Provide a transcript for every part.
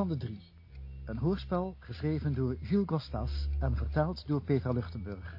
Van de drie? Een hoorspel geschreven door Gilles Gostas en vertaald door Peter Luchtenburg.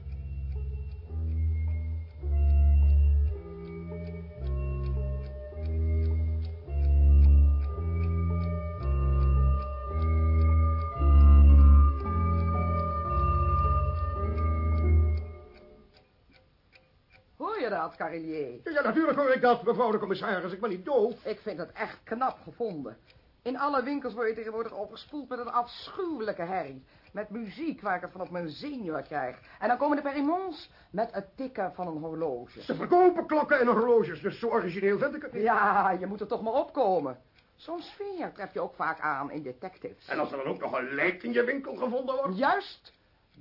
Hoor je dat, Carilier? Ja, natuurlijk hoor ik dat, mevrouw de commissaris. Ik ben niet doof. Ik vind het echt knap gevonden. In alle winkels word je tegenwoordig overspoeld met een afschuwelijke herrie. Met muziek waar ik het van op mijn zenuwen krijg. En dan komen de perimons met het tikken van een horloge. Ze verkopen klokken en horloges, dus zo origineel vind ik het niet. Ja, je moet er toch maar opkomen. Zo'n sfeer tref je ook vaak aan in detectives. En als er dan ook nog een lijk in je winkel gevonden wordt? Juist.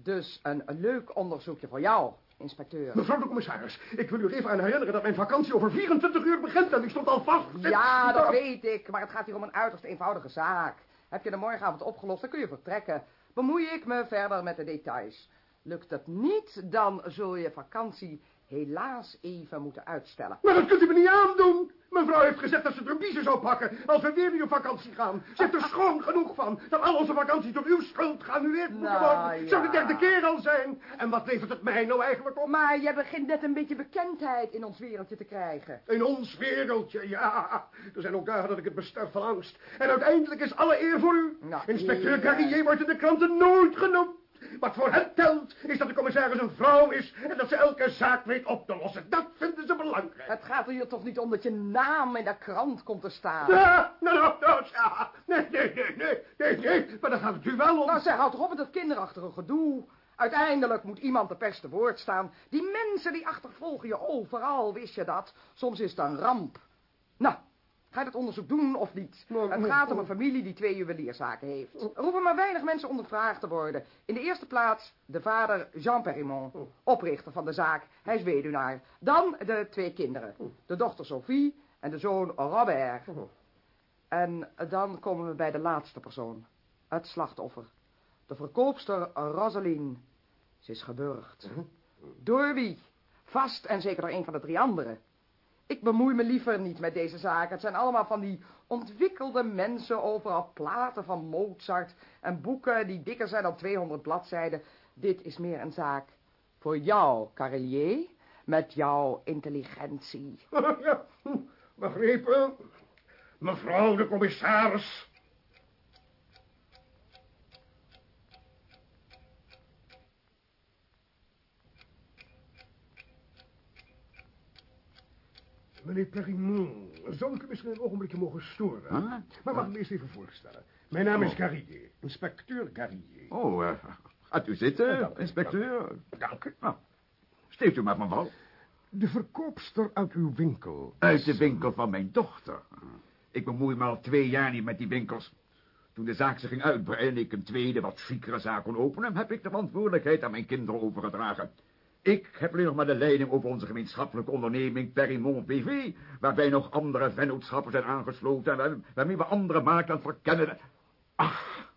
Dus een leuk onderzoekje voor jou, inspecteur. Mevrouw de commissaris, ik wil u even aan herinneren dat mijn vakantie over 24 uur begint en die stond al vast. Ja, dat weet ik, maar het gaat hier om een uiterst eenvoudige zaak. Heb je de morgenavond opgelost, dan kun je vertrekken. Bemoei ik me verder met de details. Lukt het niet, dan zul je vakantie helaas even moeten uitstellen. Maar dat kunt u me niet aandoen. Mevrouw heeft gezegd dat ze de biezen zou pakken als we weer nu op vakantie gaan. Ze heeft er schoon genoeg van dat al onze vakanties door uw schuld geannuleerd moeten Nou, worden. ja. Zou de derde keer al zijn. En wat levert het mij nou eigenlijk op? Maar jij begint net een beetje bekendheid in ons wereldje te krijgen. In ons wereldje, ja. Er zijn ook dagen dat ik het besterf van angst. En uiteindelijk is alle eer voor u. Nou, Inspecteur. Carrier wordt in de kranten nooit genoemd. Wat voor hen telt, is dat de commissaris een vrouw is... en dat ze elke zaak weet op te lossen. Dat vinden ze belangrijk. Het gaat er hier toch niet om dat je naam in de krant komt te staan. Ja, nou, nou, nou, ja. Nee, nee, nee, nee, nee, nee. Maar dan gaat het u wel om. Nou, zeg, houd toch op met dat kinderachtige gedoe. Uiteindelijk moet iemand de pers te woord staan. Die mensen die achtervolgen je overal, wist je dat? Soms is het een ramp. Nou, ga je dat onderzoek doen of niet? Het gaat om een familie die twee juwelierzaken heeft. Er hoeven maar weinig mensen ondervraagd te worden. In de eerste plaats de vader Jean Perimont, oprichter van de zaak. Hij is weduwnaar. Dan de twee kinderen. De dochter Sophie en de zoon Robert. En dan komen we bij de laatste persoon. Het slachtoffer. De verkoopster Rosaline. Ze is gewurgd. Door wie? Vast en zeker door een van de drie anderen. Ik bemoei me liever niet met deze zaken. Het zijn allemaal van die ontwikkelde mensen, overal platen van Mozart en boeken die dikker zijn dan 200 bladzijden. Dit is meer een zaak voor jou, Carelier, met jouw intelligentie. Ja, begrepen. Mevrouw de commissaris. Meneer Perimont, zou ik u misschien een ogenblikje mogen storen? Huh? Maar mag ik me eerst even voorstellen. Mijn naam is. Carrier, inspecteur Carrier. Oh, eh, gaat u zitten, Dank u, inspecteur. Dank u. Nou, steekt u maar, mevrouw. De verkoopster uit uw winkel. Uit de winkel van mijn dochter. Ik bemoei me al twee jaar niet met die winkels. Toen de zaak zich ging uitbreiden en ik een tweede, wat chicere zaak kon openen... heb ik de verantwoordelijkheid aan mijn kinderen overgedragen. Ik heb alleen nog maar de leiding over onze gemeenschappelijke onderneming Perimont BV... waarbij nog andere vennootschappen zijn aangesloten... en waar- waarmee we andere makelaars verkennen. Ach,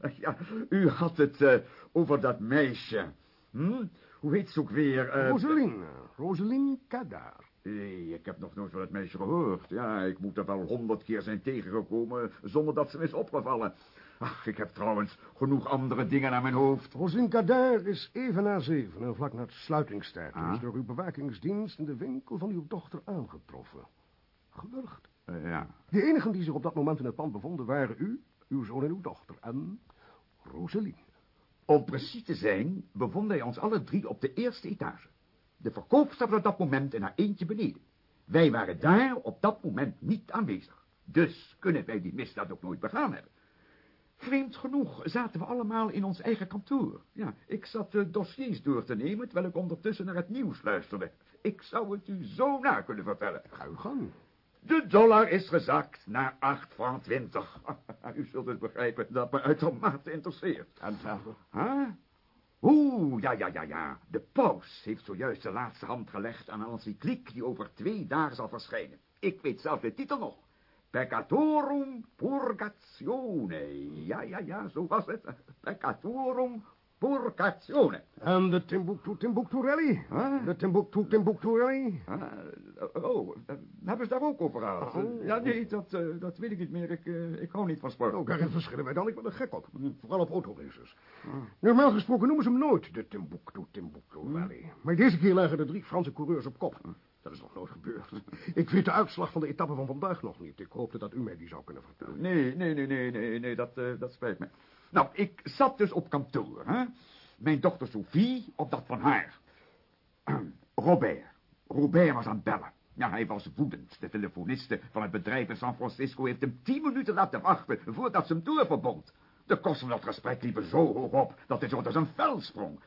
ja, u had het eh, over dat meisje. Hm? Hoe heet ze ook weer? eh, Roseline, Roseline Kadar. Nee, ik heb nog nooit van het meisje gehoord. Ja, ik moet er wel honderd keer zijn tegengekomen zonder dat ze me is opgevallen. Ach, ik heb trouwens genoeg andere dingen aan mijn hoofd. Rosin Kadar is even na zeven en vlak na het sluitingstijd... Ah. is door uw bewakingsdienst in de winkel van uw dochter aangetroffen. Gewurgd. Eh, ja, De enigen die zich op dat moment in het pand bevonden waren u, uw zoon en uw dochter en Roseline. om precies te zijn bevonden wij ons alle drie op de eerste etage. De verkoopster was op dat moment in haar eentje beneden. Wij waren daar op dat moment niet aanwezig. Dus kunnen wij die misdaad ook nooit begaan hebben. Vreemd genoeg zaten we allemaal in ons eigen kantoor. Ja, ik zat de dossiers door te nemen, terwijl ik ondertussen naar het nieuws luisterde. Ik zou het u zo na kunnen vertellen. Ga uw gang. De dollar is gezakt naar 8 van 20. U zult dus begrijpen dat me uitermate interesseert. En verder. Huh? Oeh, ja, ja, ja, ja. De paus heeft zojuist de laatste hand gelegd aan een encycliek die over twee dagen zal verschijnen. Ik weet zelf de titel nog. Peccatorum purgatione. Ja, ja, ja, zo was het. Peccatorum esporcazione. En de Timbuktu Timbuktu Rally? Huh? De Timbuktu Timbuktu Rally? Ah, oh, eh, hebben ze daar ook over gehad? Oh. Ja, nee, dat, eh, dat weet ik niet meer. Ik, eh, ik hou niet van sport. Oh, daarin verschillen wij dan. Ik ben er gek op. Vooral op autoraces. Normaal gesproken noemen ze hem nooit de Timbuktu Timbuktu Rally. Maar deze keer lagen er drie Franse coureurs op kop. Dat is nog nooit gebeurd. Ik weet de uitslag van de etappe van vandaag nog niet. Ik hoopte dat u mij die zou kunnen vertellen. Nee, nee, nee, nee, nee, nee dat, eh, dat spijt me. Nou, ik zat dus op kantoor, hè. Mijn dochter Sophie op dat van haar. Robert. Robert was aan het bellen. Ja, hij was woedend. De telefoniste van het bedrijf in San Francisco heeft hem tien minuten laten wachten voordat ze hem doorverbond. De kosten van dat gesprek liepen zo hoog op dat hij zo als een vel sprong.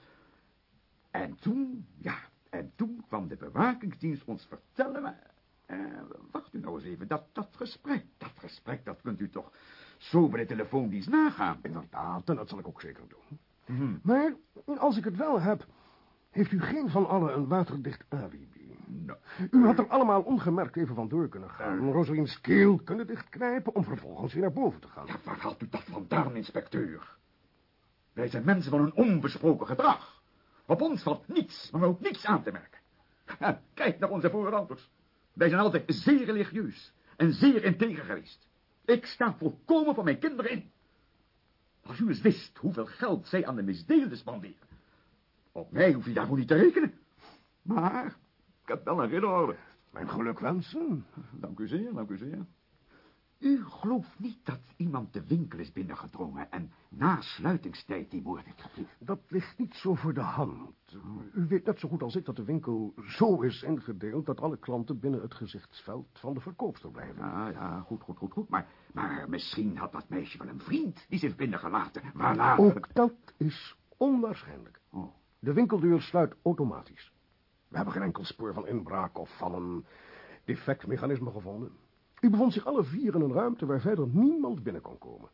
En toen, ja, en toen kwam de bewakingsdienst ons vertellen... maar, eh, wacht u nou eens even, dat, dat gesprek, dat gesprek, dat kunt u toch zo bij de telefoondienst nagaan. Inderdaad, en dat zal ik ook zeker doen. Mhm. Maar als ik het wel heb, heeft u geen van allen een waterdicht alibi. Nou, U had er allemaal ongemerkt even vandoor kunnen gaan. Rosalie's keel kunnen dichtknijpen om vervolgens weer naar boven te gaan. ja, waar haalt u dat vandaan, inspecteur? Wij zijn mensen van een onbesproken gedrag. Op ons valt niets, maar ook niets aan te merken. Kijk naar onze voorouders. Wij zijn altijd zeer religieus en zeer integer geweest. Ik sta volkomen voor mijn kinderen in. Als u eens wist hoeveel geld zij aan de misdeelden spanderen. Op mij hoef je daarvoor niet te rekenen. Maar ik heb wel een ridderorde. Mijn gelukwensen. Dank u zeer, dank u zeer. U gelooft niet dat iemand de winkel is binnengedrongen en na sluitingstijd die moord heeft gepleegd? Dat ligt niet zo voor de hand. U weet net zo goed als ik dat de winkel zo is ingedeeld... dat alle klanten binnen het gezichtsveld van de verkoopster blijven. Ja, ja, goed, goed, goed, goed. Maar, maar misschien had dat meisje wel een vriend die zich binnengelaten. Waarna... Ook dat is onwaarschijnlijk. Oh, De winkeldeur sluit automatisch. We hebben geen enkel spoor van inbraak of van een defectmechanisme gevonden. U bevond zich alle vier in een ruimte waar verder niemand binnen kon komen.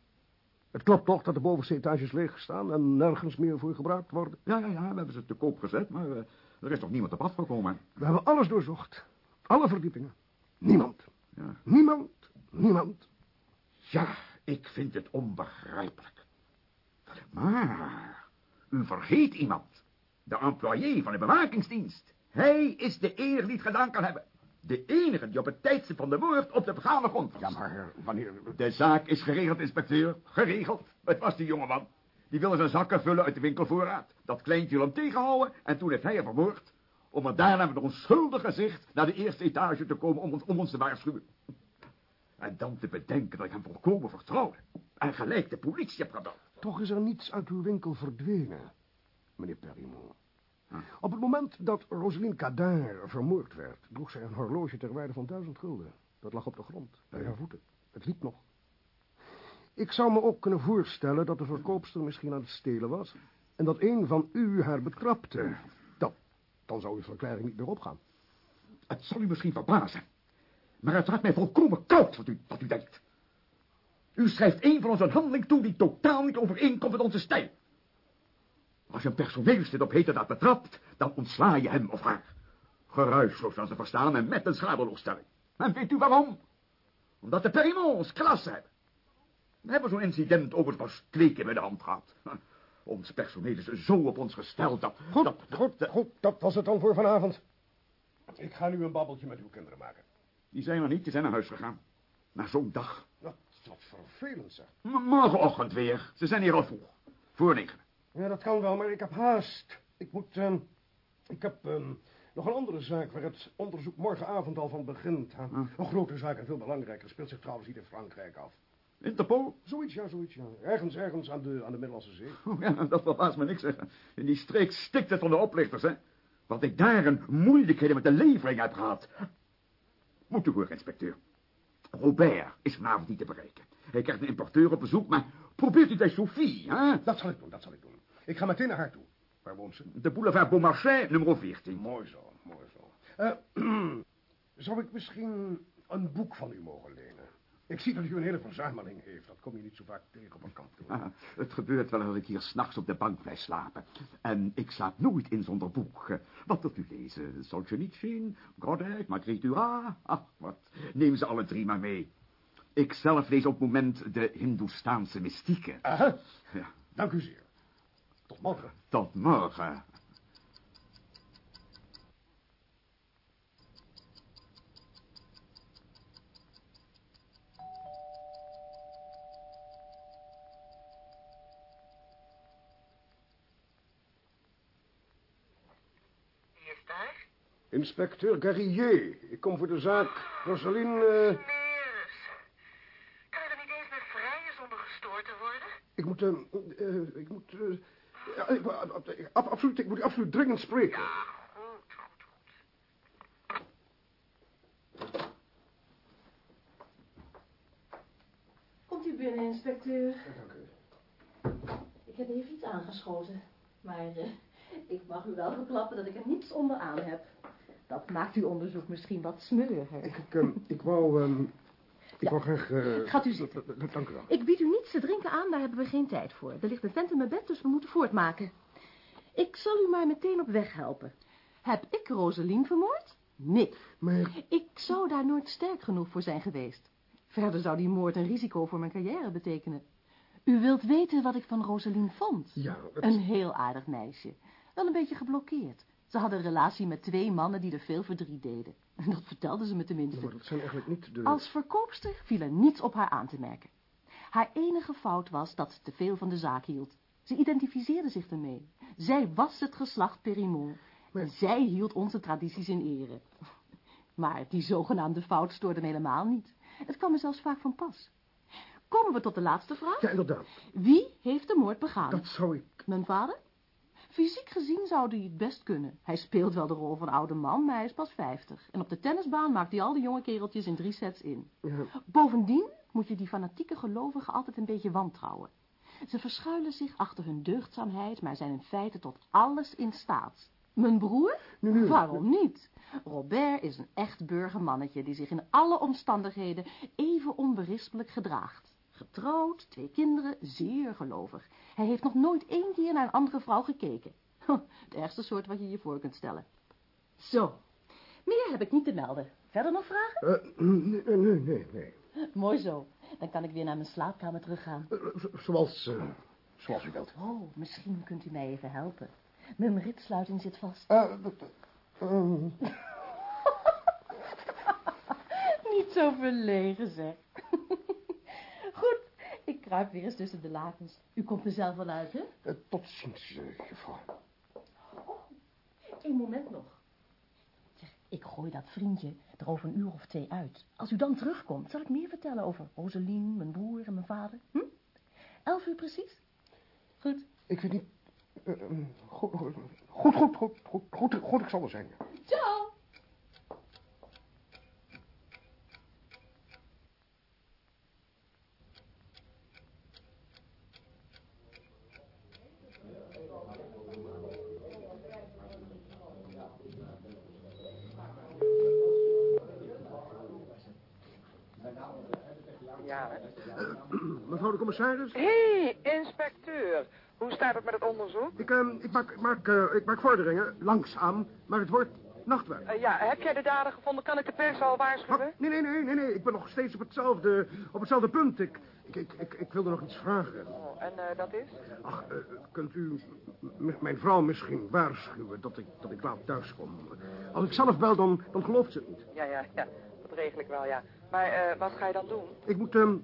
Het klopt toch dat de bovenste etages leeg staan en nergens meer voor gebruikt worden? ja, ja, ja, we hebben ze te koop gezet, maar eh, er is toch niemand op afgekomen. We hebben alles doorzocht. Alle verdiepingen. Niemand. Ja. Niemand. Niemand. Ja, ik vind het onbegrijpelijk. Maar, u vergeet iemand. De employé van de bewakingsdienst. Hij is de eer die het gedaan kan hebben. De enige die op het tijdstip van de moord op de begane grond was. Ja, maar wanneer... De zaak is geregeld, inspecteur. Geregeld. Het was die jongeman. Die wilde zijn zakken vullen uit de winkelvoorraad. Dat kleintje wil hem tegenhouden en toen heeft hij hem vermoord. Om er daarna met een onschuldig gezicht naar de eerste etage te komen om ons, om ons te waarschuwen. En dan te bedenken dat ik hem volkomen vertrouwde. En gelijk de politie heb gebeld. Toch is er niets uit uw winkel verdwenen, meneer Perimont. Hm. Op het moment dat Roseline Cadin vermoord werd, droeg zij een horloge ter waarde van duizend gulden. Dat lag op de grond, bij haar voeten. Het liep nog. Ik zou me ook kunnen voorstellen dat de verkoopster misschien aan het stelen was... en dat een van u haar betrapte. Dat, dan zou uw verklaring niet meer opgaan. Het zal u misschien verbazen. Maar het raakt mij volkomen koud wat u, wat u denkt. U schrijft een van ons een handeling toe die totaal niet overeenkomt met onze stijl. Als je een personeelslid op heterdaad betrapt, dan ontsla je hem of haar. Geruisloos als ze verstaan en met een schadeloosstelling. En weet u waarom? Omdat de Perimonts klasse hebben. We hebben zo'n incident overigens pas twee keer bij de hand gehad. Ons personeel is zo op ons gesteld dat... Goed, dat, goed, goed, dat was het dan voor vanavond. Ik ga nu een babbeltje met uw kinderen maken. Die zijn er niet, die zijn naar huis gegaan. Na zo'n dag. Dat is wat vervelend, zeg. M- morgenochtend weer. Ze zijn hier al vroeg. Voor negen. Ja, dat kan wel, maar ik heb haast. Ik moet, ehm, ik heb ehm, nog een andere zaak waar het onderzoek morgenavond al van begint. hè. Ah. Een grote zaak en veel belangrijker. Speelt zich trouwens hier in Frankrijk af. Interpol? Zoiets, ja, zoiets, ja. Ergens, ergens aan de, aan de Middellandse Zee. Oh, ja, dat verbaast me niks, zeggen. In die streek stikt het van de oplichters, hè. Wat ik daar een moeilijkheden met de levering heb gehad. Moet u horen, inspecteur. Robert is vanavond niet te bereiken. Hij krijgt een importeur op bezoek, maar probeert u bij Sophie, hè? Dat zal ik doen, dat zal ik doen. Ik ga meteen naar haar toe. Waar woont ze? De boulevard Beaumarchais, nummer 14. Mooi zo, mooi zo. Eh, zou ik misschien een boek van u mogen lenen? Ik zie dat u een hele verzameling heeft. Dat kom je niet zo vaak tegen op een kantoor. Ah, het gebeurt wel dat ik hier s'nachts op de bank blijf slapen. En ik slaap nooit in zonder boek. Wat wilt u lezen? Solzhenitsyn, Godard, Marguerite Duras? Ach, wat. Neem ze alle drie maar mee. Ik zelf lees op het moment de Hindoestaanse mystieken. Aha, Ja. dank u zeer. Tot Tot morgen. Tot morgen. Wie is daar? Inspecteur Garrier. Ik kom voor de zaak Rosaline... eh, Meres. Kan je er niet eens meer vrijen zonder gestoord te worden? ik moet... eh, eh, ik moet... ja, ik, ab- ab- absoluut, ik moet u absoluut dringend spreken. Ja, goed, goed, goed. Komt u binnen, inspecteur. Dank u. Ik heb even iets aangeschoten. Maar eh, ik mag u wel verklappen dat ik er niets onderaan heb. Dat maakt uw onderzoek misschien wat smeuriger. Ik, ik, ehm, ik wou... ehm, ik wou graag... eh, Gaat u zitten. d- d- Dank u wel. Ik bied u niets te drinken aan, daar hebben we geen tijd voor. Er ligt een vent in mijn bed, dus we moeten voortmaken. Ik zal u maar meteen op weg helpen. Heb ik Rosalien vermoord? Nee. Maar... Ik zou daar nooit sterk genoeg voor zijn geweest. Verder zou die moord een risico voor mijn carrière betekenen. U wilt weten wat ik van Rosalien vond? Ja, het- Een heel aardig meisje. Wel een beetje geblokkeerd. Ze had een relatie met twee mannen die er veel verdriet deden. Dat vertelde ze me tenminste. Maar dat zijn eigenlijk niet de... Als verkoopster viel er niets op haar aan te merken. Haar enige fout was dat ze te veel van de zaak hield. Ze identificeerde zich ermee. Zij was het geslacht Perimon. En zij hield onze tradities in ere. Maar die zogenaamde fout stoorde me helemaal niet. Het kwam me zelfs vaak van pas. Komen we tot de laatste vraag. Ja, inderdaad. Wie heeft de moord begaan? Dat zou ik... Mijn vader? Fysiek gezien zou hij het best kunnen. Hij speelt wel de rol van oude man, maar hij is pas 50. En op de tennisbaan maakt hij al die jonge kereltjes in drie sets in. Ja, Bovendien moet je die fanatieke gelovigen altijd een beetje wantrouwen. Ze verschuilen zich achter hun deugdzaamheid, maar zijn in feite tot alles in staat. Mijn broer? Nu. Waarom niet? Robert is een echt burgermannetje die zich in alle omstandigheden even onberispelijk gedraagt. Getrouwd, twee kinderen, zeer gelovig. Hij heeft nog nooit één keer naar een andere vrouw gekeken. Het ergste soort wat je je voor kunt stellen. Zo, meer heb ik niet te melden. Verder nog vragen? Eh, nee, nee, nee, nee. Mooi zo. Dan kan ik weer naar mijn slaapkamer teruggaan. Zo- zoals... zoals u wilt. Oh, misschien kunt u mij even helpen. Mijn ritsluiting zit vast. Eh, dat- eh, Niet zo verlegen, zeg kruip weer eens tussen de lakens. U komt er zelf wel uit, hè? Eh, tot ziens, uh, Oh, één moment nog. Zeg, ik gooi dat vriendje er over een uur of twee uit. Als u dan terugkomt, zal ik meer vertellen over Roselien, mijn broer en mijn vader. Hm? Elf uur precies? Goed. Ik weet niet... Eh, ehm, goed, goed, goed, goed, goed, goed, goed, ik zal er zijn. Ja, commissaris, Hé, hey, inspecteur. Hoe staat het met het onderzoek? ik, eh, ik, maak, ik, maak, eh, ik maak vorderingen, langzaam, maar het wordt nachtwerk. Eh, ja, heb jij de dader gevonden? Kan ik de pers al waarschuwen? Nee, nee, nee, nee, nee, ik ben nog steeds op hetzelfde, op hetzelfde punt. Ik, ik, ik, ik, ik wilde nog iets vragen. Oh, en eh, dat is? Ach, kunt u mijn vrouw misschien waarschuwen dat ik, dat ik laat thuiskom? Als ik zelf bel, dan, dan gelooft ze het niet. Ja, ja, ja. Dat regel ik wel, ja. Maar wat ga je dan doen? Ik moet, ehm,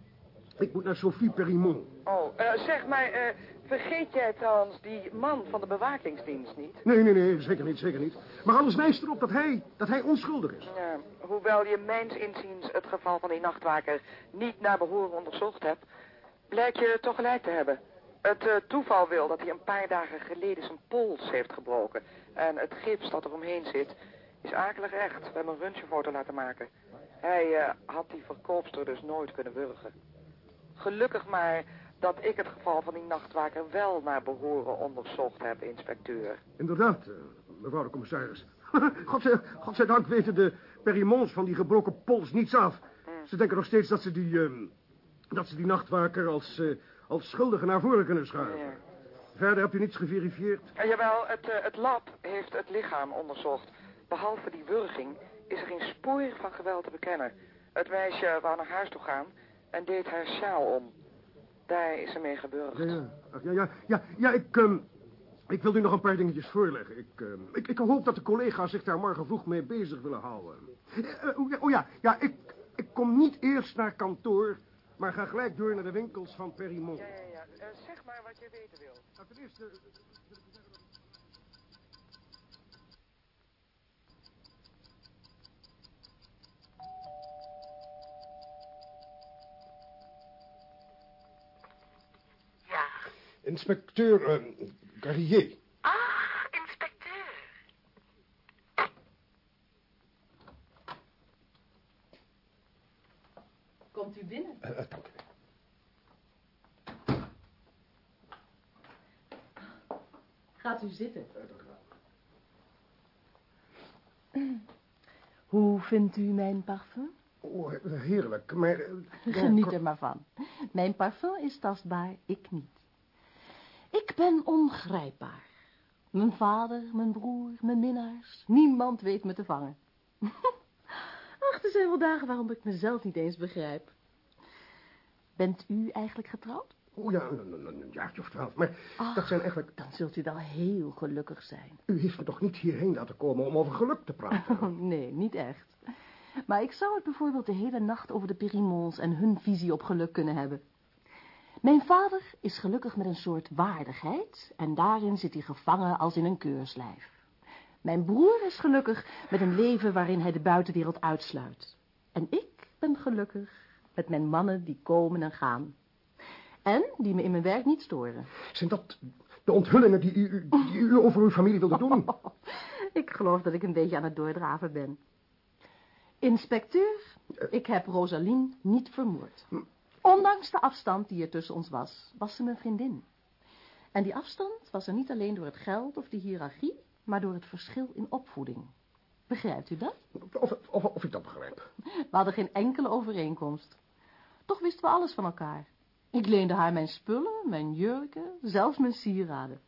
ik moet naar Sophie Perimont. Oh, eh, zeg maar, eh, vergeet jij trouwens die man van de bewakingsdienst niet? Nee, nee, nee, zeker niet, zeker niet. Maar alles wijst erop dat hij, dat hij onschuldig is. Ja, hoewel je mijns inziens het geval van die nachtwaker niet naar behoren onderzocht hebt, blijkt je toch gelijk te hebben. Het eh, toeval wil dat hij een paar dagen geleden zijn pols heeft gebroken. En het gips dat er omheen zit is akelig echt. We hebben een röntgenfoto laten maken. Hij had die verkoopster dus nooit kunnen wurgen. Gelukkig maar dat ik het geval van die nachtwaker wel naar behoren onderzocht heb, inspecteur. Inderdaad, eh, mevrouw de commissaris. Godzij, godzijdank weten de Perimonts van die gebroken pols niets af. Ze denken nog steeds dat ze die, ehm, dat ze die nachtwaker als, eh, als schuldige naar voren kunnen schuiven. Ja. Verder hebt u niets geverifieerd? Eh, jawel, het, het lab heeft het lichaam onderzocht. Behalve die wurging is er geen spoor van geweld te bekennen. Het meisje wou naar huis toe gaan en deed haar sjaal om. Daar is ze mee gebeurd. Ja, ja. Ja, ja, ik, ehm, Ik wil u nog een paar dingetjes voorleggen. Ik, eh, ik, ik hoop dat de collega's zich daar morgen vroeg mee bezig willen houden. Eh, eh, oh ja, oh ja, ja ik, ik kom niet eerst naar kantoor, maar ga gelijk door naar de winkels van Perimont. Ja, ja, ja. Eh, zeg maar wat je weten wil. Nou, ten eerste... Inspecteur uh, Carrier. Ah, inspecteur. Komt u binnen? Eh, eh, dank u. Gaat u zitten. Dank u wel. Hoe vindt u mijn parfum? Oh, heerlijk, maar... Geniet er maar van. Mijn parfum is tastbaar, ik niet. Ik ben ongrijpbaar. Mijn vader, mijn broer, mijn minnaars. Niemand weet me te vangen. Ach, er zijn wel dagen waarop ik mezelf niet eens begrijp. Bent u eigenlijk getrouwd? Oh ja, een, jaartje of twaalf. Maar Ach. dat zijn eigenlijk... Dan zult u wel heel gelukkig zijn. U heeft me toch niet hierheen laten komen om over geluk te praten? Oh, nee, niet echt. Maar ik zou het bijvoorbeeld de hele nacht over de Perimons en hun visie op geluk kunnen hebben. Mijn vader is gelukkig met een soort waardigheid en daarin zit hij gevangen als in een keurslijf. Mijn broer is gelukkig met een leven waarin hij de buitenwereld uitsluit. En ik ben gelukkig met mijn mannen die komen en gaan. En die me in mijn werk niet storen. Zijn dat de onthullingen die u, die u over uw familie wilde doen? Ik geloof dat ik een beetje aan het doordraven ben. Inspecteur, ik heb Rosaline niet vermoord. Ondanks de afstand die er tussen ons was, was ze mijn vriendin. En die afstand was er niet alleen door het geld of de hiërarchie, maar door het verschil in opvoeding. Begrijpt u dat? Of, of, of ik dat begrijp. We hadden geen enkele overeenkomst. Toch wisten we alles van elkaar. Ik leende haar mijn spullen, mijn jurken, zelfs mijn sieraden.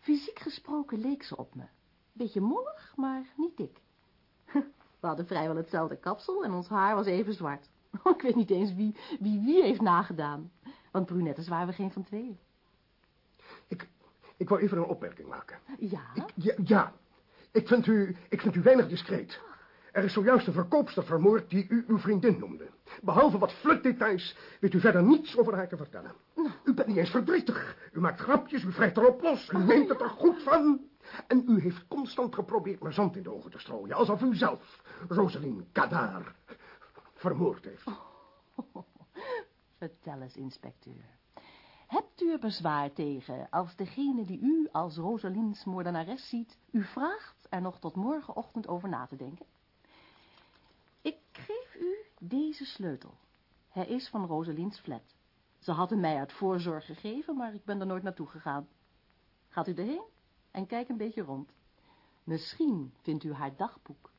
Fysiek gesproken leek ze op me. Beetje mollig, maar niet dik. We hadden vrijwel hetzelfde kapsel en ons haar was even zwart. Ik weet niet eens wie wie, wie heeft nagedaan. Want brunettes waren we geen van tweeën. Ik, ik wou even een opmerking maken. Ja? Ik, ja, ja. Ik, vind u, ik vind u weinig discreet. Er is zojuist een verkoopster vermoord die u uw vriendin noemde. Behalve wat flutdetails weet u verder niets over haar te vertellen. U bent niet eens verdrietig. U maakt grapjes, u wrijft erop los. U neemt het er goed van. En u heeft constant geprobeerd me zand in de ogen te strooien. Alsof u zelf, Rosaline Kadar, vermoord heeft. Vertel eens, inspecteur. Hebt u er bezwaar tegen als degene die u als Rosalines moordenares ziet... u vraagt er nog tot morgenochtend over na te denken? Ik geef u deze sleutel. Hij is van Rosalines flat. Ze had hem mij uit voorzorg gegeven, maar ik ben er nooit naartoe gegaan. Gaat u erheen en kijk een beetje rond. Misschien vindt u haar dagboek.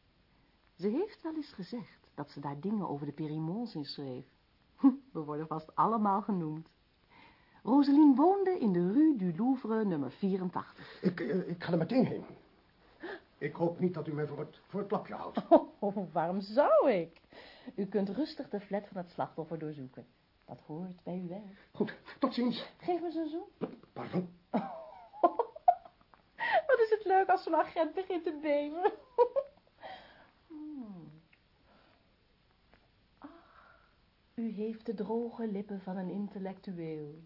Ze heeft wel eens gezegd dat ze daar dingen over de Perimons in schreef. We worden vast allemaal genoemd. Rosaline woonde in de Rue du Louvre nummer 84. Ik, eh, ik ga er meteen heen. Ik hoop niet dat u mij voor het, voor het lapje houdt. Oh, waarom zou ik? U kunt rustig de flat van het slachtoffer doorzoeken. Dat hoort bij uw werk. Goed, tot ziens. Geef me eens een zoen. Pardon? Wat is het leuk als zo'n agent begint te beven. Hmm. Ach, u heeft de droge lippen van een intellectueel.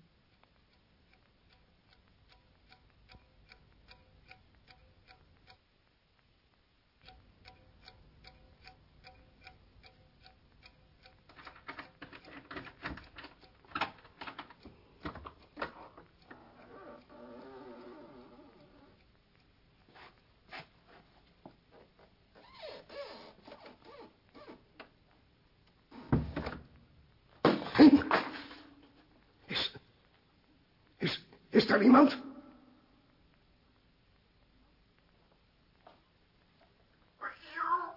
Is, is, is er iemand?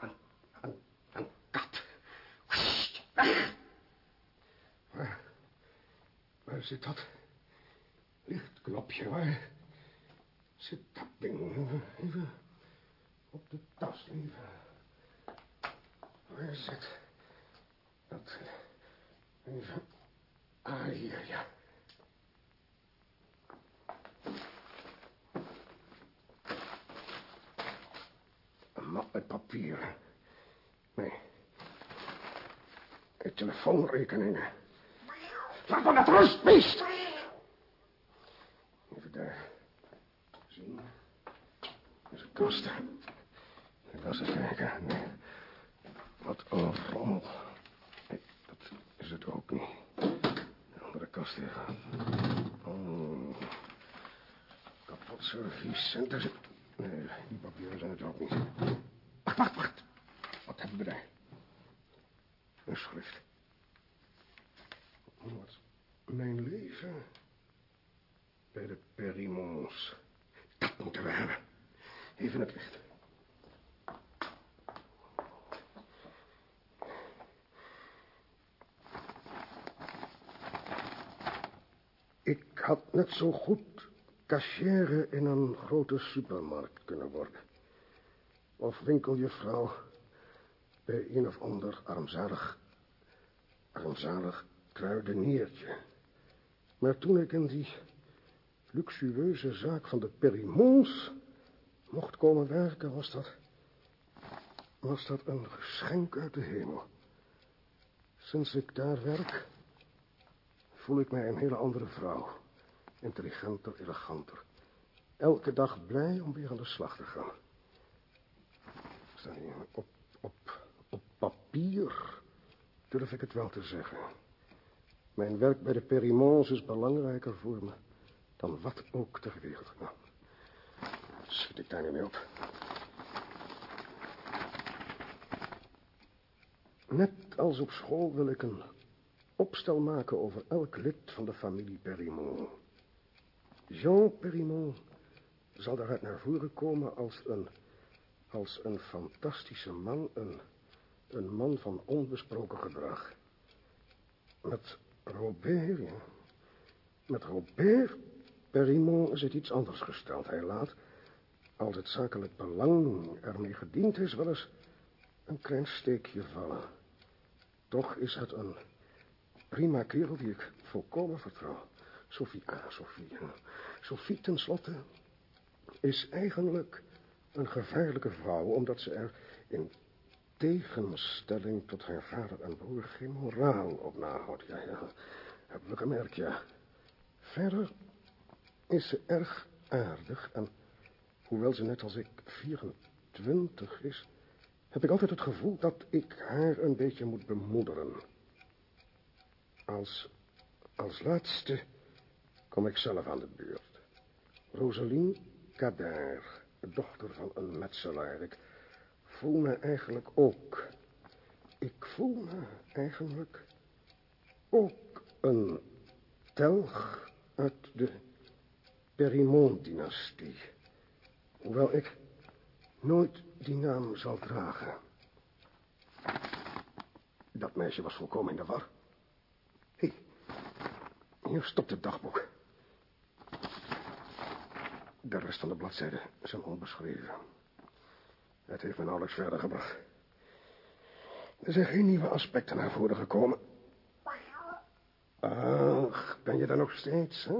Een, een, een kat. Weg. Waar, waar zit dat lichtknopje? Waar zit dat ding? Even op de tas, even. Waar zit dat? Even. Ah, hier, ja. Het papier. Nee. De telefoonrekeningen. Laat me met rust! Even daar. Zien. Dat is een kast. Dat is het kijken. Wat een rommel. Nee, dat is het ook niet. De andere kast even. Oh. Kapot zit- Nee, die papieren zijn het ook niet. Wacht, wacht. Wat hebben we daar? Een schrift. Wat? Mijn leven bij de Perimons. Dat moeten we hebben. Even het licht. Ik had net zo goed cashier in een grote supermarkt kunnen worden. Of winkeljuffrouw bij een of ander armzalig, armzalig kruideniertje. Maar toen ik in die luxueuze zaak van de Perimons mocht komen werken, was dat, was dat een geschenk uit de hemel. Sinds ik daar werk, voel ik mij een hele andere vrouw. Intelligenter, eleganter. Elke dag blij om weer aan de slag te gaan. Op, op, op papier durf ik het wel te zeggen. Mijn werk bij de Perimons is belangrijker voor me dan wat ook ter wereld. Nou, schiet ik daar niet mee op. Net als op school wil ik een opstel maken over elk lid van de familie Perimont. Jean Perimont zal daaruit naar voren komen als een, als een fantastische man, een, een man van onbesproken gedrag. Met Robert, ja. Met Robert Perimont is het iets anders gesteld. Hij laat, als het zakelijk belang ermee gediend is, wel eens een klein steekje vallen. Toch is het een prima kerel die ik volkomen vertrouw. Sophie, ah, Sophie. Sophie tenslotte is eigenlijk een gevaarlijke vrouw, omdat ze er in tegenstelling tot haar vader en broer geen moraal op nahoudt. Ja, ja, hebben we gemerkt, ja. Verder is ze erg aardig en hoewel ze net als ik 24 is, heb ik altijd het gevoel dat ik haar een beetje moet bemoederen. Als, als laatste kom ik zelf aan de beurt. Rosaline Cadar, dochter van een metselaar. Ik voel me eigenlijk ook... Ik voel me eigenlijk ook een telg uit de Perimont-dynastie. Hoewel ik nooit die naam zal dragen. Dat meisje was volkomen in de war. Hé, hier stopt het dagboek. De rest van de bladzijden zijn onbeschreven. Het heeft me nauwelijks verder gebracht. Er zijn geen nieuwe aspecten naar voren gekomen. Ach, ben je daar nog steeds, hè?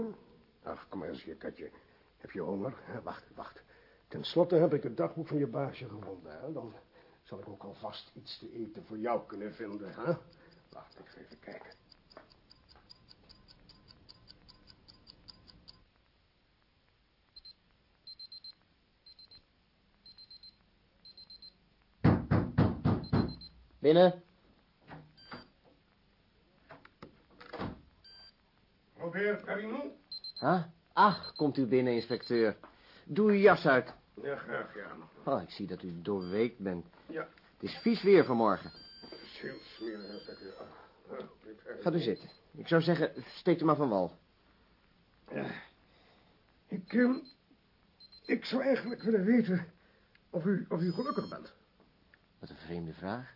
Ach, kom eens hier, katje. Heb je honger? Wacht, wacht. Ten slotte heb ik het dagboek van je baasje gevonden, hè? Dan zal ik ook alvast iets te eten voor jou kunnen vinden, hè? Wacht, ik ga even kijken. Binnen. Robert Perimont? Huh? Ach, komt u binnen, inspecteur. Doe uw jas uit. Ja, graag gedaan. Oh, ik zie dat u doorweekt bent. Ja, Het is vies weer vanmorgen. Perimont. Gaat u zitten. Ik zou zeggen, steekt u maar van wal. Ik, ehm, ik zou eigenlijk willen weten of u, of u gelukkig bent. Wat een vreemde vraag.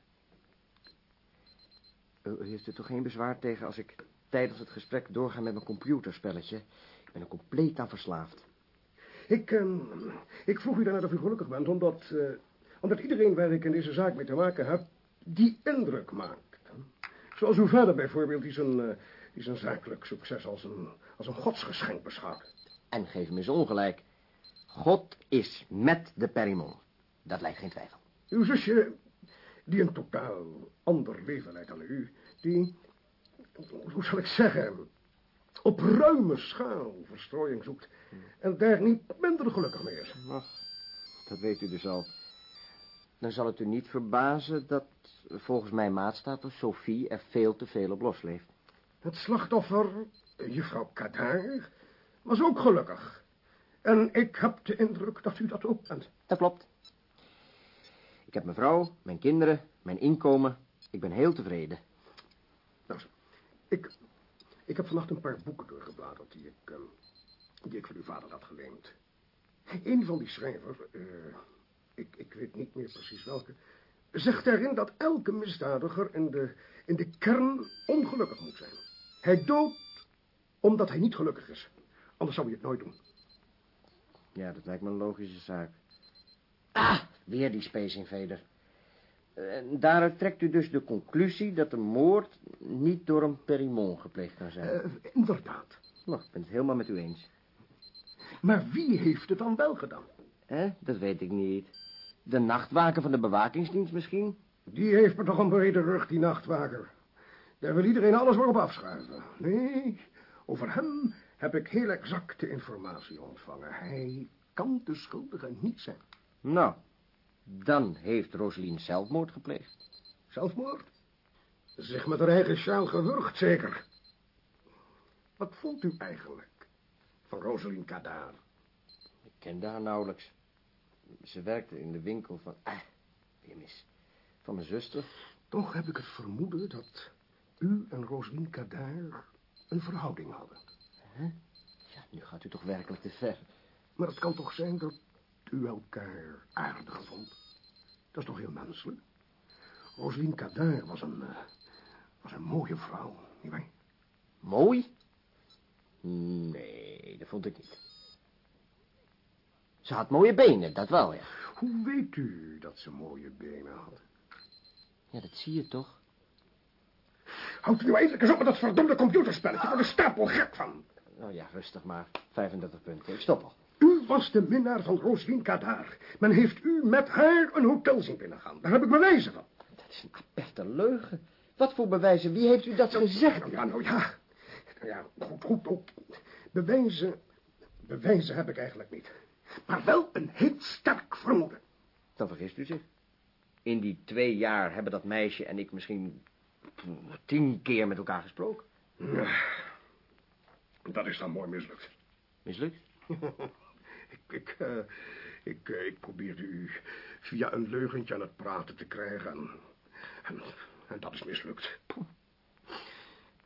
U u heeft er toch geen bezwaar tegen als ik tijdens het gesprek doorga met mijn computerspelletje? Ik ben er compleet aan verslaafd. Ik, ehm, ik vroeg u daarnet of u gelukkig bent, omdat, eh, omdat iedereen waar ik in deze zaak mee te maken heb, die indruk maakt. Zoals uw vader bijvoorbeeld, die zijn, eh, die zijn zakelijk succes als een, als een godsgeschenk beschouwt. En geef me eens ongelijk. God is met de Perimon. Dat lijkt geen twijfel. Uw zusje, die een totaal ander leven leidt dan u, die, hoe zal ik zeggen, op ruime schaal verstrooiing zoekt en daar niet minder gelukkig mee is. Ach, dat weet u dus al. Dan zal het u niet verbazen dat volgens mijn maatstaven Sophie er veel te veel op losleeft. Het slachtoffer, juffrouw Kadar, was ook gelukkig. En ik heb de indruk dat u dat ook bent. Dat klopt. Ik heb mijn vrouw, mijn kinderen, mijn inkomen. Ik ben heel tevreden. Nou, ik, ik heb vannacht een paar boeken doorgebladerd die ik, eh, die ik van uw vader had geleend. Een van die schrijvers, eh, ik, ik weet niet meer precies welke, zegt daarin dat elke misdadiger in de, in de kern ongelukkig moet zijn. Hij doodt omdat hij niet gelukkig is. Anders zou hij het nooit doen. Ja, dat lijkt me een logische zaak. Ah, weer die Space Invader. En daaruit trekt u dus de conclusie dat de moord niet door een Perimon gepleegd kan zijn. Eh, inderdaad. Nou, ik ben het helemaal met u eens. Maar wie heeft het dan wel gedaan? Hè? Dat weet ik niet. De nachtwaker van de bewakingsdienst misschien? Die heeft me toch een brede rug, die nachtwaker. Daar wil iedereen alles maar op afschuiven. Nee, over hem heb ik heel exacte informatie ontvangen. Hij kan de schuldige niet zijn. Nou, dan heeft Roselien zelfmoord gepleegd. Zelfmoord? Zich met haar eigen sjaal gewurgd, zeker. Wat vond u eigenlijk van Rosalien Kadar? Ik kende haar nauwelijks. Ze werkte in de winkel van... Ah, weer mis. Van mijn zuster. Toch heb ik het vermoeden dat u en Rosalien Kadar een verhouding hadden. Ja, nu gaat u toch werkelijk te ver. Maar het kan toch zijn dat u elkaar aardig vond? Dat is toch heel menselijk? Rosalien Kadar was een, eh, was een mooie vrouw, nietwaar? Mooi? Nee, dat vond ik niet. Ze had mooie benen, dat wel, ja. Hoe weet u dat ze mooie benen had? Ja, dat zie je toch? Houdt u nou eindelijk eens op met dat verdomde computerspelletje. voor de stapel gek van. Nou ja, rustig maar. 35 punten. Ik stop al. Was de minnaar van Rosalien Kadar. Men heeft u met haar een hotel zien binnengaan. Daar heb ik bewijzen van. Dat is een aperte leugen. Wat voor bewijzen? Wie heeft u dat gezegd? Nou ja, nou ja. Nou ja, goed, goed, goed. Bewijzen, bewijzen heb ik eigenlijk niet. Maar wel een heel sterk vermoeden. Dan vergist u zich. In die twee jaar hebben dat meisje en ik misschien tien keer met elkaar gesproken. Ja, dat is dan mooi mislukt. Mislukt? ik, ik, eh, ik, eh, ik probeerde u via een leugentje aan het praten te krijgen. En, en, en dat is mislukt. Poeh.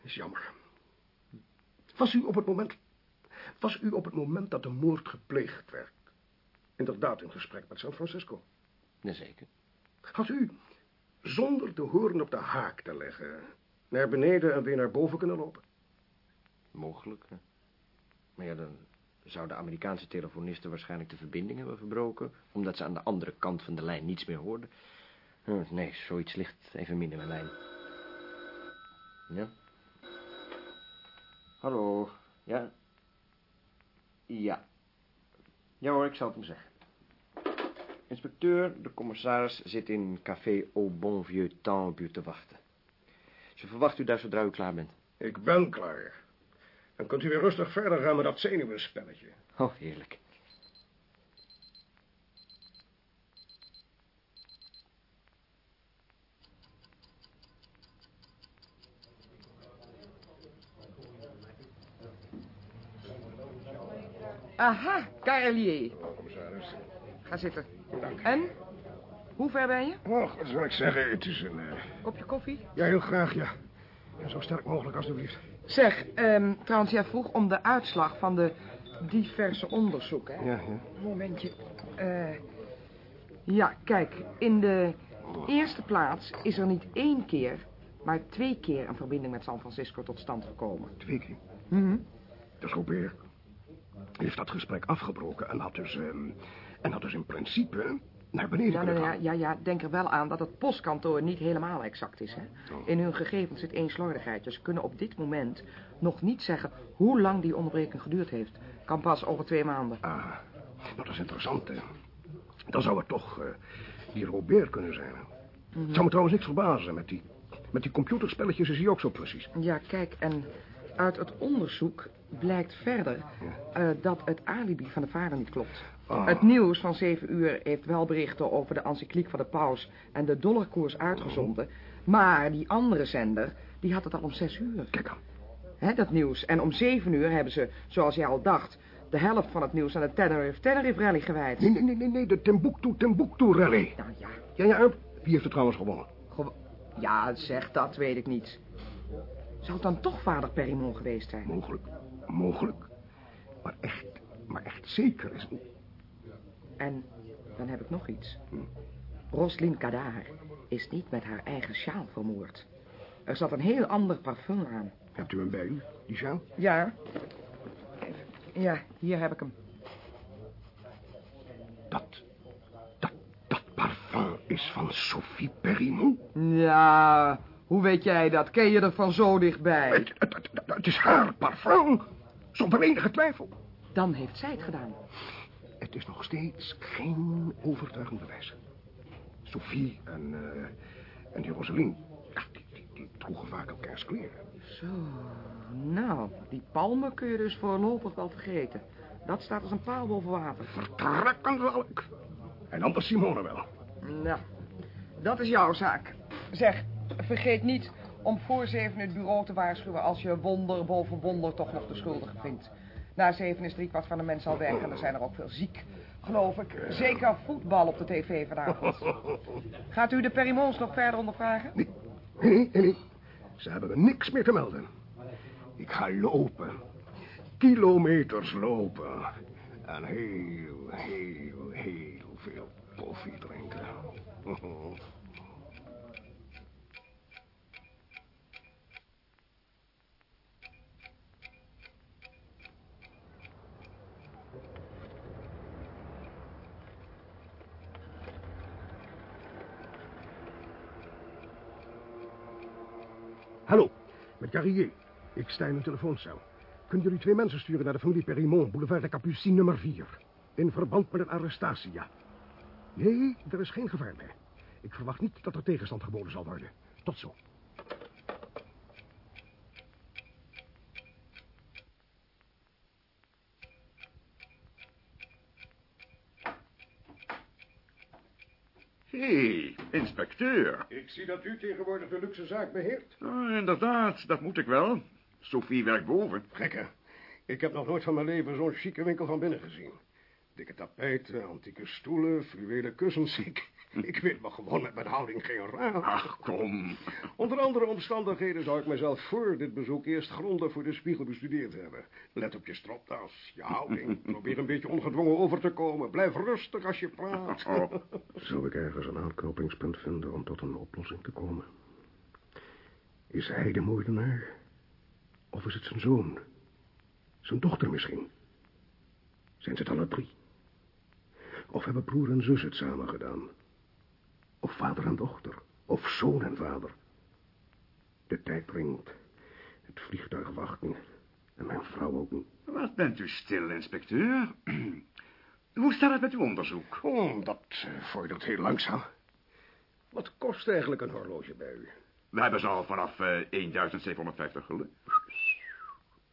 Is jammer. Was u op het moment... Was u op het moment dat de moord gepleegd werd... inderdaad in gesprek met San Francisco? Jazeker. Had u, zonder de hoorn op de haak te leggen... naar beneden en weer naar boven kunnen lopen? Mogelijk. hè. Maar ja, dan zou de Amerikaanse telefoniste waarschijnlijk de verbinding hebben verbroken... omdat ze aan de andere kant van de lijn niets meer hoorden. Hm, Nee, zoiets ligt even minder in mijn lijn. Ja? Hallo, ja? Ja. Ja hoor, ik zal het hem zeggen. Inspecteur, de commissaris zit in café Au Bon Vieux Temps te wachten. Ze verwacht u daar zodra u klaar bent. Ik ben klaar. Dan kunt u weer rustig verder gaan met dat zenuwenspelletje. Oh, heerlijk. Aha, Carlier. Oh, commissaris. Ga zitten. Dank. En? Hoe ver ben je? Och, wat zal ik zeggen? Het is een... eh, Kopje koffie? Ja, heel graag, ja. ja. Zo sterk mogelijk, alstublieft. Zeg, ehm, trouwens, jij vroeg om de uitslag van de diverse onderzoeken. hè? Ja, ja. Momentje. Eh, ja, kijk, in de eerste plaats is er niet één keer, maar twee keer een verbinding met San Francisco tot stand gekomen. Twee keer. Mhm. De schroepeer heeft dat gesprek afgebroken en had dus... ehm, en had dus in principe naar beneden Ja, kunnen ja, ja, ja, denk er wel aan dat het postkantoor niet helemaal exact is. Hè? Oh. In hun gegevens zit één slordigheid. Dus ze kunnen op dit moment nog niet zeggen hoe lang die onderbreking geduurd heeft. Kan pas over twee maanden. Ah, nou, dat is interessant, hè. Dan zou het toch... eh, die Robert kunnen zijn. Het zou me trouwens niks verbazen. Met die, met die computerspelletjes is hij ook zo precies. Ja, kijk, en uit het onderzoek blijkt verder eh, dat het alibi van de vader niet klopt. Ah. Het nieuws van 7 uur heeft wel berichten over de encycliek van de paus en de dollarkoers uitgezonden. Maar die andere zender, die had het al om 6 uur. Kijk aan. Hè, dat nieuws. En om 7 uur hebben ze, zoals jij al dacht, de helft van het nieuws aan de Tenerife Tenerife Rally gewijd. Nee, nee, nee, nee, nee, de Timbuktu Timbuktu rally. Nou ja, Ja, ja, wie heeft er trouwens gewonnen? gewo- ja, zeg, dat weet ik niet. Zou het dan toch vader Perimon geweest zijn? Mogelijk, mogelijk. Maar echt, maar echt zeker is het niet. En dan heb ik nog iets. Roslin Kadar is niet met haar eigen sjaal vermoord. Er zat een heel ander parfum aan. Hebt u hem bij u, die sjaal? Ja. Ja, hier heb ik hem. Dat, dat, dat parfum is van Sophie Perimon. Ja, hoe weet jij dat? Ken je er van zo dichtbij? Het, het, het, het is haar parfum. Zonder enige twijfel. Dan heeft zij het gedaan. Het is nog steeds geen overtuigend bewijs. Sophie en, eh en die Rosaline, ja, die, die, die droegen vaak elkaars kleren. Zo, nou, die palmen kun je dus voorlopig wel vergeten. Dat staat als een paal boven water. Vertrekken zal ik. En anders Simone wel. Nou, dat is jouw zaak. Zeg, vergeet niet om voor zeven het bureau te waarschuwen... als je wonder boven wonder toch nog de schuldige vindt. Na zeven is driekwart van de mensen al weg en er zijn er ook veel ziek, geloof ik. Zeker voetbal op de tv vanavond. Gaat u de Perimons nog verder ondervragen? Nee, nee, nee. Ze hebben er niks meer te melden. Ik ga lopen. Kilometers lopen. En heel, heel, heel veel koffie drinken. Hallo, met Carrier. Ik sta in een telefooncel. Kunnen jullie twee mensen sturen naar de familie Perimont, boulevard de Capucine nummer 4? In verband met een arrestatie, ja. Nee, er is geen gevaar bij. Ik verwacht niet dat er tegenstand geboden zal worden. Tot zo. Hey, inspecteur. Ik zie dat u tegenwoordig de luxe zaak beheert. Ah, inderdaad, dat moet ik wel. Sophie werkt boven. Gekke. Ik heb nog nooit van mijn leven zo'n chique winkel van binnen gezien. Dikke tapijten, antieke stoelen, fluwelen kussens. Ik, ik weet me gewoon met mijn houding geen raad. Ach, kom. Onder andere omstandigheden zou ik mezelf voor dit bezoek eerst grondig voor de spiegel bestudeerd hebben. Let op je stropdas, je houding. Probeer een beetje ongedwongen over te komen. Blijf rustig als je praat. Oh. Zou ik ergens een aanknopingspunt vinden om tot een oplossing te komen? Is hij de moordenaar? Of is het zijn zoon? Zijn dochter misschien? Zijn ze het alle drie? Of hebben broer en zus het samen gedaan? Of vader en dochter? Of zoon en vader? De tijd dringt. Het vliegtuig wacht niet. En mijn vrouw ook niet. Wat bent u stil, inspecteur? Hoe staat het met uw onderzoek? Oh, dat uh, vordert heel langzaam. Wat kost eigenlijk een horloge bij u? We hebben ze al vanaf eh 1750 gulden.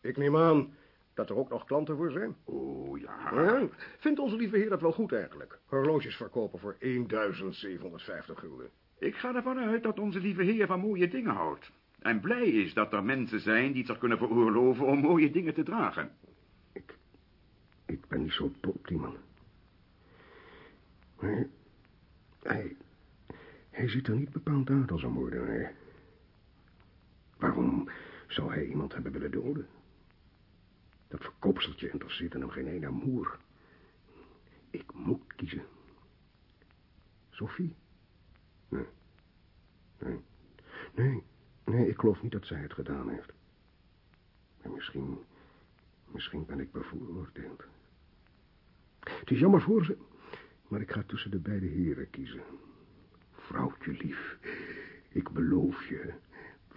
Ik neem aan dat er ook nog klanten voor zijn. Oh, ja. Ja, vindt onze lieve heer dat wel goed eigenlijk? Horloges verkopen voor 1750 gulden. Ik ga ervan uit dat onze lieve heer van mooie dingen houdt. En blij is dat er mensen zijn die het zich kunnen veroorloven om mooie dingen te dragen. Ik, ik ben niet zo dol op die man. Maar hij, hij ziet er niet bepaald uit als een moordenaar. Waarom zou hij iemand hebben willen doden? Dat verkoopseltje interesseert hem geen ene moer. Ik moet kiezen. Sophie? Nee. Nee. Nee, nee, ik geloof niet dat zij het gedaan heeft. En misschien, misschien ben ik bevooroordeeld. Het is jammer voor ze, maar ik ga tussen de beide heren kiezen. Vrouwtje lief, ik beloof je,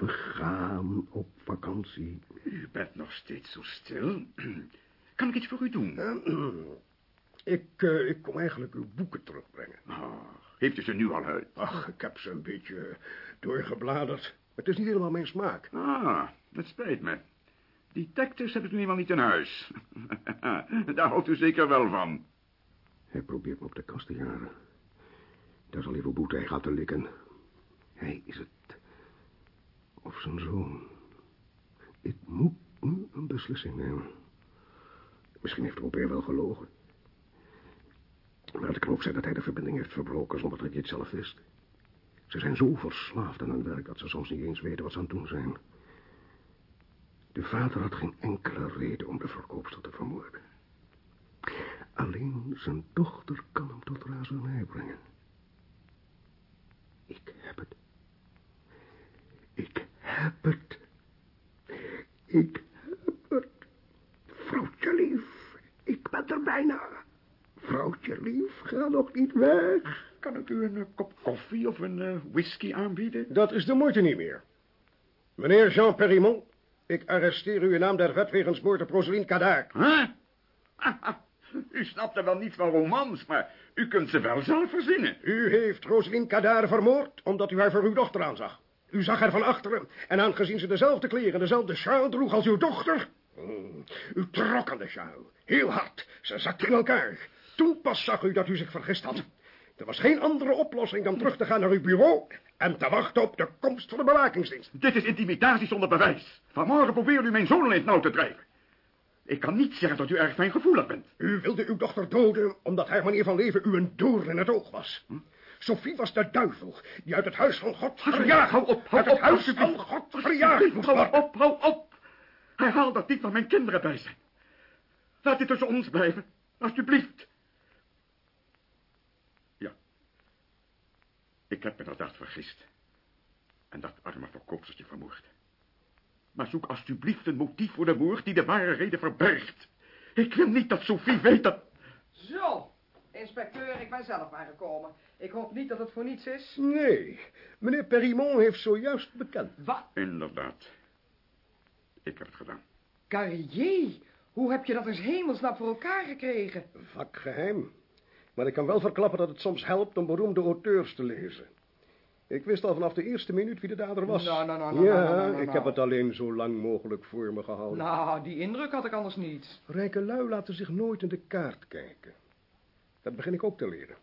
we gaan op vakantie. U bent nog steeds zo stil. Kan ik iets voor u doen? Ik, eh, ik kom eigenlijk uw boeken terugbrengen. Oh, Heeft u ze nu al uit? Ach, ik heb ze een beetje doorgebladerd. Het is niet helemaal mijn smaak. Ah, dat spijt me. Die teksters heb ik nu eenmaal niet in huis. Daar houdt u zeker wel van. Hij probeert me op de kast te jagen. Daar zal hij voor boete hij gaat te likken. Hij is het. Of zijn zoon. Ik moet nu een beslissing nemen. Misschien heeft Robert wel gelogen. Maar het kan ook zijn dat hij de verbinding heeft verbroken zonder dat hij het zelf wist. Ze zijn zo verslaafd aan hun werk dat ze soms niet eens weten wat ze aan het doen zijn. De vader had geen enkele reden om de verkoopster te vermoorden. Alleen zijn dochter kan hem tot razernij brengen. Ik heb het. Ik heb het. Ik heb het. Vrouwtje lief, ik ben er bijna. Vrouwtje lief, ga nog niet weg. Kan ik u een eh, kop koffie of een eh, whisky aanbieden? Dat is de moeite niet meer. Meneer Jean Perimont, ik arresteer u in naam der wet wegens moord op Roseline Kadar. Huh? U snapt er wel niet van romans, maar u kunt ze wel zelf verzinnen. U heeft Roseline Kadar vermoord omdat u haar voor uw dochter aanzag. U zag haar van achteren en aangezien ze dezelfde kleren, dezelfde sjaal droeg als uw dochter... Hmm, u trok aan de sjaal, heel hard. Ze zakte in elkaar. Toen pas zag u dat u zich vergist had. Er was geen andere oplossing dan terug te gaan naar uw bureau... en te wachten op de komst van de bewakingsdienst. Dit is intimidatie zonder bewijs. Vanmorgen probeerde u mijn zoon in het nauw te drijven. Ik kan niet zeggen dat u erg fijngevoelig bent. U wilde uw dochter doden omdat haar manier van leven u een doorn in het oog was. Sophie was de duivel die uit het huis van God verjaagd. Hou op, hou uit het op, huis van God verjaagd moest Hou op, hou op. Herhaal dat niet waar mijn kinderen bij zijn. Laat dit tussen ons blijven, alsjeblieft. Ja. Ik heb me inderdaad vergist. En dat arme verkoopstertje vermoord. Maar zoek alsjeblieft een motief voor de moord die de ware reden verbergt. Ik wil niet dat Sophie weet dat... Zo, inspecteur, ik ben zelf maar gekomen. Ik hoop niet dat het voor niets is. Nee, meneer Perimont heeft zojuist bekend. Wat? Inderdaad. Ik heb het gedaan. Carrier, hoe heb je dat eens hemelsnap voor elkaar gekregen? Vakgeheim. Maar ik kan wel verklappen dat het soms helpt om beroemde auteurs te lezen. Ik wist al vanaf de eerste minuut wie de dader was. Nou, nou, nou, nou, ja, nou, nou, nou, ik nou. heb het alleen zo lang mogelijk voor me gehouden. Nou, die indruk had ik anders niet. Rijke lui laten zich nooit in de kaart kijken. Dat begin ik ook te leren.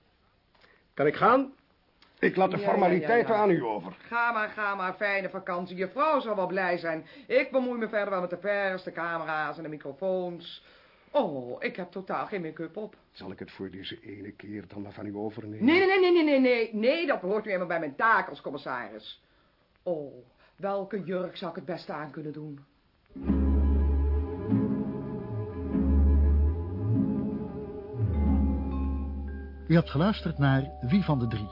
Kan ik gaan? Ik laat de Ja, formaliteiten ja, ja. aan u over. Ga maar, ga maar, fijne vakantie. Je vrouw zal wel blij zijn. Ik bemoei me verder wel met de vers, de camera's en de microfoons. Oh, ik heb totaal geen make-up op. Zal ik het voor deze ene keer dan maar van u overnemen? Nee, nee, nee, nee, nee, nee. Nee, dat hoort nu eenmaal bij mijn taak als commissaris. Oh, welke jurk zou ik het beste aan kunnen doen? U hebt geluisterd naar Wie van de Drie.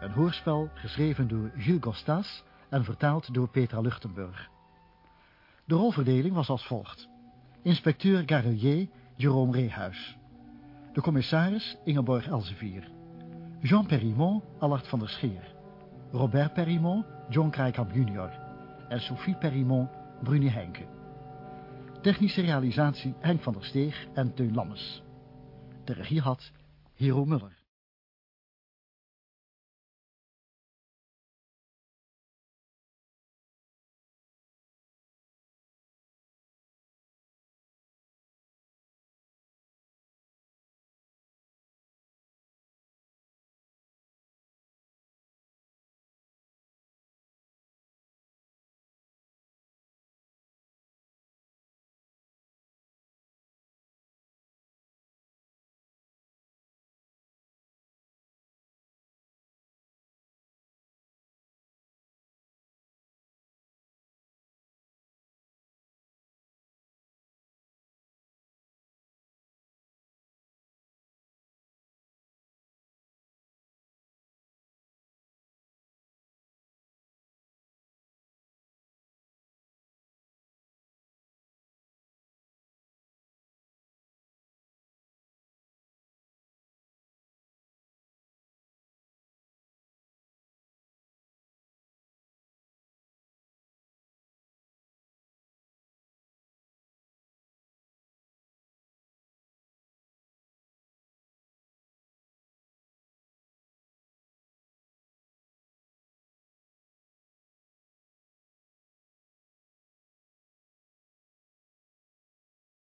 Een hoorspel geschreven door Gilles Gostas en vertaald door Petra Luchtenburg. De rolverdeling was als volgt. Inspecteur Garelier, Jerome Reehuis. De commissaris Ingeborg Elsevier. Jean Perimont, Allard van der Scheer. Robert Perimont, John Krijkamp junior. En Sophie Perimont, Bruni Henke. Technische realisatie Henk van der Steeg en Teun Lammes. De regie had Hero Muller.